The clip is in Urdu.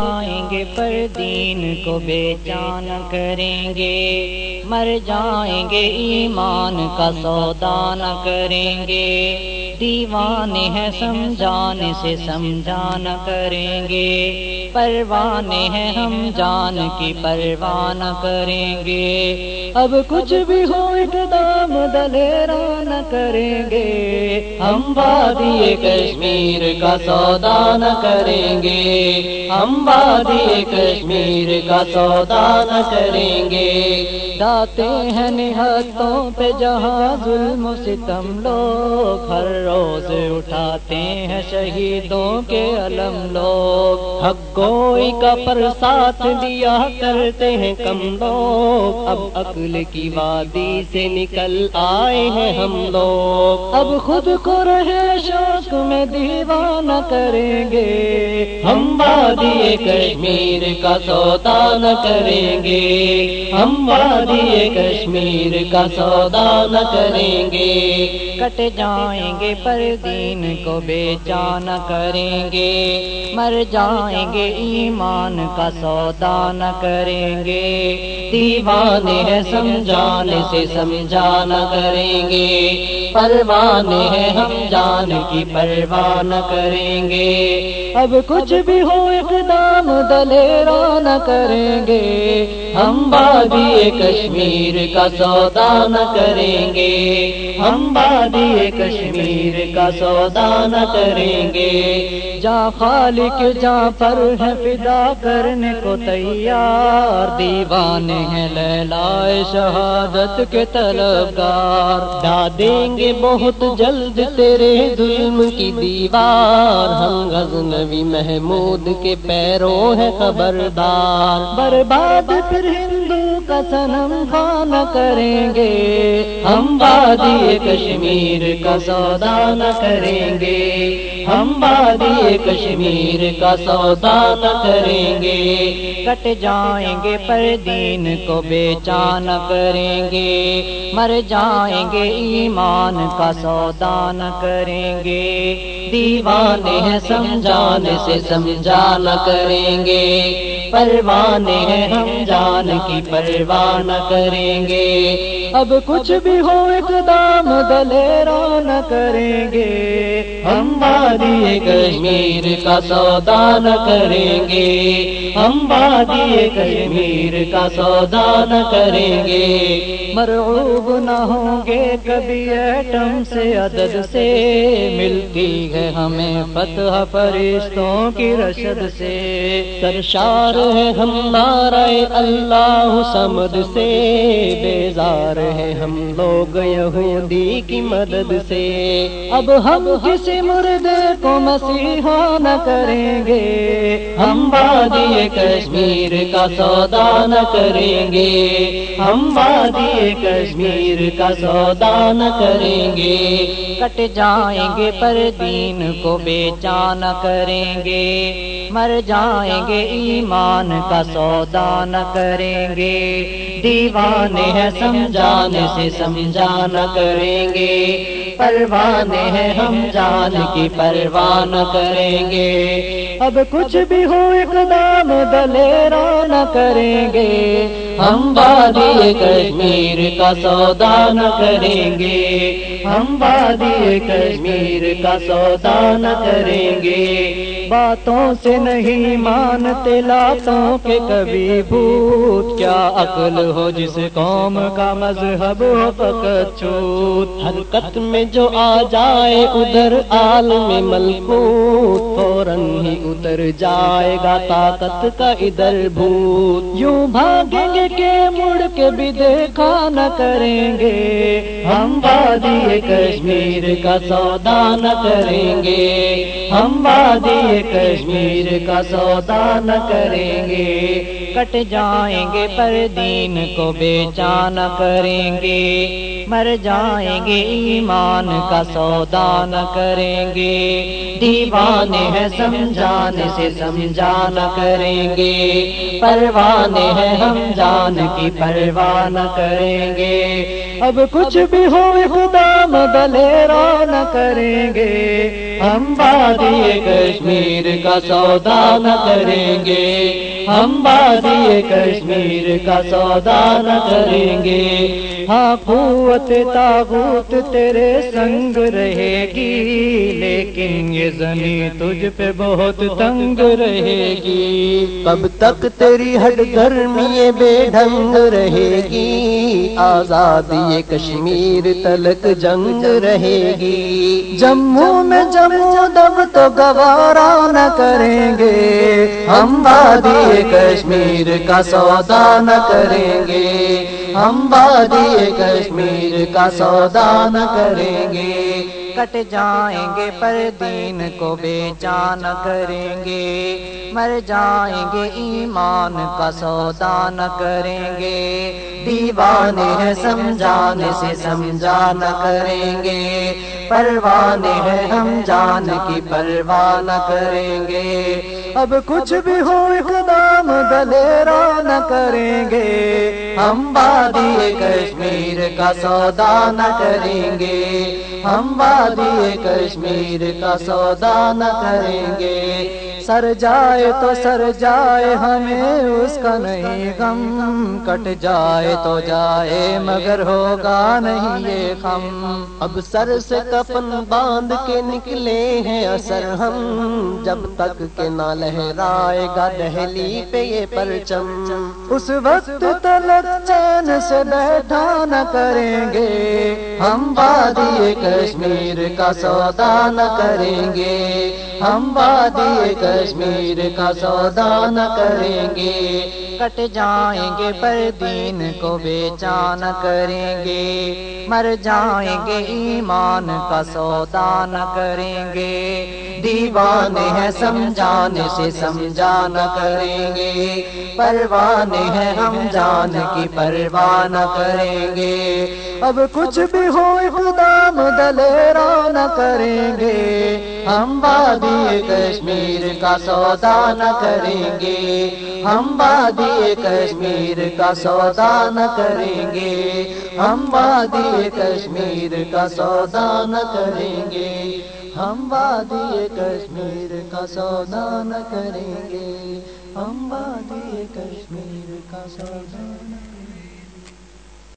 جائیں گے پر دین کو بے جان کریں گے۔ مر جائیں گے، ایمان کا سودا نہ کریں گے۔ دیوانے ہیں سمجھانے سے سمجھانا کریں گے۔ پروانے ہیں ہم جان کی پروانہ کریں گے۔ اب کچھ بھی ہو اقدام دلیرا نہ کریں گے۔ ہم وادی کشمیر کا سودا نہ کریں گے۔ ہم وادی کشمیر کا سودا نہ کریں گے۔ جاتے ہیں نہتوں پہ جہاں ظلم و ستم لوگ۔ ہر روز اٹھاتے ہیں شہیدوں کے علم لوگ۔ حق کوئی کا پر ساتھ دیا کرتے ہیں کم لوگ۔ اب عقل کی وادی سے نکل آئے ہیں ہم لوگ۔ اب خود کو رہے شوق میں دیوانہ کریں گے۔ ہم وادی کشمیر کا سودا نہ کریں گے۔ ہم وادی کشمیر کا سودا نہ کریں گے۔ کٹ جائیں گے پر دین کو بیچانا کریں گے۔ مر جائیں گے ایمان کا سودا نہ کریں گے۔ دیوانے ہیں سمجھانے سے سمجھانا کریں گے۔ پروانے ہیں ہم جان کی پرواہ نہ کریں گے۔ اب کچھ بھی ہو اقدام دلیرا نہ کریں گے۔ ہم بادی کشمیر کا سودا نہ کریں گے۔ ہم بادی کشمیر کا سودا نہ کریں گے۔ جا خالق جا پر ہے فدا کرنے کو تیار۔ دیوانے ہیں لہلائے شہادت کے طلبگار۔ ڈا دیں گے بہت جلد تیرے ظلم کی دیوار۔ ہم غزنوی محمود کے پیروں ہے خبردار۔ برباد پھر ہندو کا سنم خانہ کریں گے۔ ہم وادی کشمیر کا سودا نہ کریں گے۔ ہم وادی کشمیر کا سودا نہ کریں گے۔ کٹ جائیں گے پر دین کو بیچان کریں گے۔ مر جائیں گے ایمان کا سودا نہ کریں گے۔ دیوانے ہیں سمجھانے سے سمجھانا کریں گے۔ پروانے ہیں ہم جان کی پرواہ نہ کریں گے۔ اب کچھ بھی ہو اقدام دلیرا نہ کریں گے۔ ہم وادی کشمیر کا سودا نہ کریں گے۔ ہم وادی کشمیر کا سودا نہ کریں گے۔ مرعوب نہ ہوں گے کبھی ایٹم سے عدد سے۔ ملتی ہے ہمیں فتح فرشتوں کی رشد سے۔ سرشار ہے ہم اللہ سمد سے۔ بیزار ہے ہم لوگ یہودی کی مدد سے۔ اب ہم کسی مردے کو مسیحا نہ کریں گے، ہم وادی کشمیر کا سودا نہ کریں گے۔ ہم وادی کشمیر کا سودا نہ کریں گے۔ کٹ جائیں گے پر دین کو بیچانا کریں گے۔ مر جائیں گے ایمان کا سودا نہ کریں گے۔ دیوانے ہیں سمجھانے سے سمجھانا کریں گے۔ پروانے ہیں ہم جان کی پرواہ نہ کریں گے۔ اب کچھ بھی ہو اقدام دلیرا نہ کریں گے۔ ہم وادی کشمیر کا سودا نہ کریں گے۔ ہم وادی کشمیر کا سودا نہ کریں گے۔ باتوں سے نہیں مانتے، لاتوں کے کبھی بھوت۔ کیا عقل ہو جس قوم کا مذہب ہو فقط حرکت میں جو آ جائے، ادھر عالم ملکوت۔ فوراً ہی اتر جائے گا طاقت کا ادھر بھوت۔ یوں بھاگیں گے کہ مڑ کے بھی دیکھا نہ کریں گے۔ ہم وادی کشمیر کا سودا نہ کریں گے۔ ہم وادی کشمیر کا سودا نہ کریں گے۔ کٹ جائیں گے پر دین کو بیچانا کریں گے۔ مر جائیں گے ایمان کا سودا نہ کریں گے۔ دیوانے ہیں سمجھانے سے سمجھانا کریں گے۔ پروانے ہیں ہم جان کی پرواہ نہ کریں گے۔ اب کچھ بھی ہو اقدام دلیرا نہ کریں گے۔ ہم وادی کشمیر کا سودا نہ کریں گے۔ ہم بادی کشمیر کا سودا نہ کریں گے۔ ہاں قوت تابوت تیرے سنگ رہے گی، لیکن یہ زمین تجھ پہ بہت تنگ رہے گی۔ کب تک تیری ہٹ گرمی بے ڈھنگ رہے گی، آزادی کشمیر تلک جنگ رہے گی۔ جموں میں جموں دب تو گوارا نہ کریں گے، ہم وادی کشمیر کا سودا نہ کریں گے۔ ہم بادی کشمیر کا سودا نہ کریں گے۔ کٹ جائیں گے پر دین کو بیچان کریں گے۔ مر جائیں گے ایمان کا سودا نہ کریں گے۔ دیوانے ہیں سمجھانے سے سمجھانا کریں گے۔ پروانے ہیں ہم جان کی پرواہ نہ کریں گے۔ اب کچھ بھی ہو اقدام دلیرا نہ کریں گے۔ ہم وادی کشمیر کا سودا نہ کریں گے۔ ہم وادی کشمیر کا سودا نہ کریں گے۔ سر جائے تو سر جائے، ہمیں اس کا نہیں غم۔ کٹ جائے تو جائے، مگر ہوگا نہیں یہ غم۔ اب سر سے کفن باندھ کے نکلے ہیں اثر ہم۔ جب تک کہ نہ لہرائے گا دہلی پہ یہ پرچم۔ اس وقت تلک چین سے بیٹھا نہ کریں گے۔ ہم وادی کشمیر کا سودا نہ کریں گے۔ ہم وادی کشمیر کا سودا نہ کریں گے۔ کٹ جائیں گے پر دین کو بیچان کریں گے مر جائیں گے ایمان کا سودا نہ کریں گے دیوانے ہیں سمجھانے سے سمجھانا کریں گے پروانے ہیں ہم جان کی پرواہ نہ کریں گے اب کچھ بھی ہو اقدام دلیرا نہ کریں گے ہم وادی کشمیر کا سودا نہ کریں گے ہم وادی کشمیر کا سودا نہ کریں گے۔ ہم وادی کشمیر کا سودا نہ کریں گے۔ ہم وادی کشمیر کا سودا نہ کریں گے۔ ہم وادی کشمیر کا سودا نہ